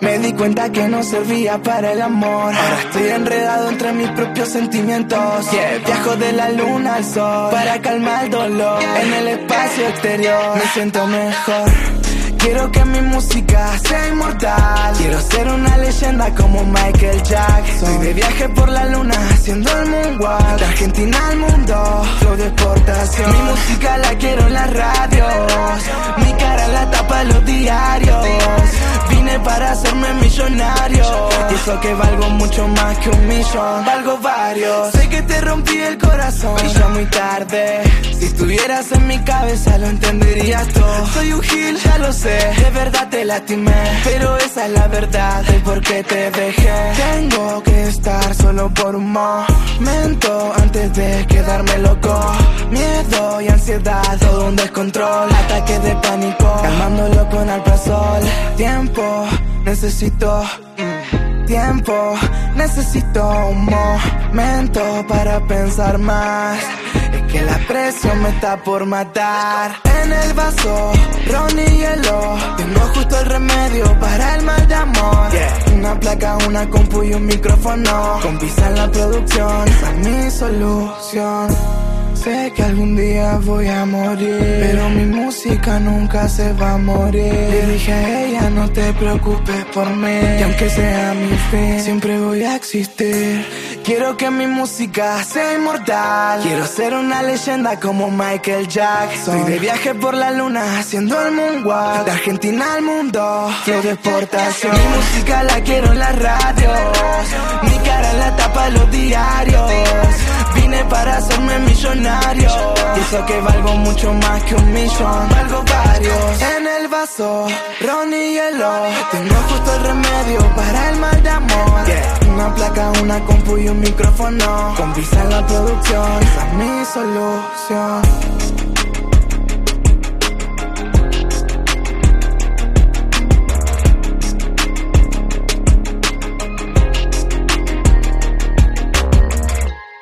Me di cuenta que no servía para el amor. Ahora estoy enredado entre mis propios sentimientos. Viajo de la luna al sol para calmar el dolor. En el espacio exterior me siento mejor. Quiero que mi música sea inmortal. Quiero ser una leyenda como Michael Jackson. Soy de viaje por la luna haciendo el moonwalk. De Argentina al mundo, flow de exportación. Mi música la quiero en la radio de los diarios. Vine para hacerme millonario. Y eso que valgo mucho más que un millón. Valgo varios. Sé que te rompí el corazón. Y ya muy tarde. Si estuvieras en mi cabeza lo entenderías todo. Soy un gil, ya lo sé. De verdad te lastimé. Pero esa es la verdad del por qué te dejé. Tengo que estar solo por un momento. Antes de quedarme loco. Miedo y ansiedad, todo un descontrol. Ataque de pánico. Necesito. Tiempo, necesito un momento para pensar más. Es que la presión me está por matar. En el vaso, ron y hielo. Tengo justo el remedio para el mal de amor. Una placa, una compu y un micrófono. Con pizza en la producción, esa es mi solución. Sé que algún día voy a morir, pero mi música nunca se va a morir. Le dije a ella, no te preocupes por mí, y aunque sea mi fin, siempre voy a existir. Quiero que mi música sea inmortal. Quiero ser una leyenda como Michael Jackson. Estoy de viaje por la luna haciendo el moonwalk. De Argentina al mundo, de exportación. Mi música la quiero en las radios. Mi hacerme millonario. Y eso que valgo mucho más que un millón. Valgo varios. En el vaso, ron y hielo. Tengo justo el remedio para el mal de amor. Una placa, una compu y un micrófono. Con visa en la producción. Esa es mi solución.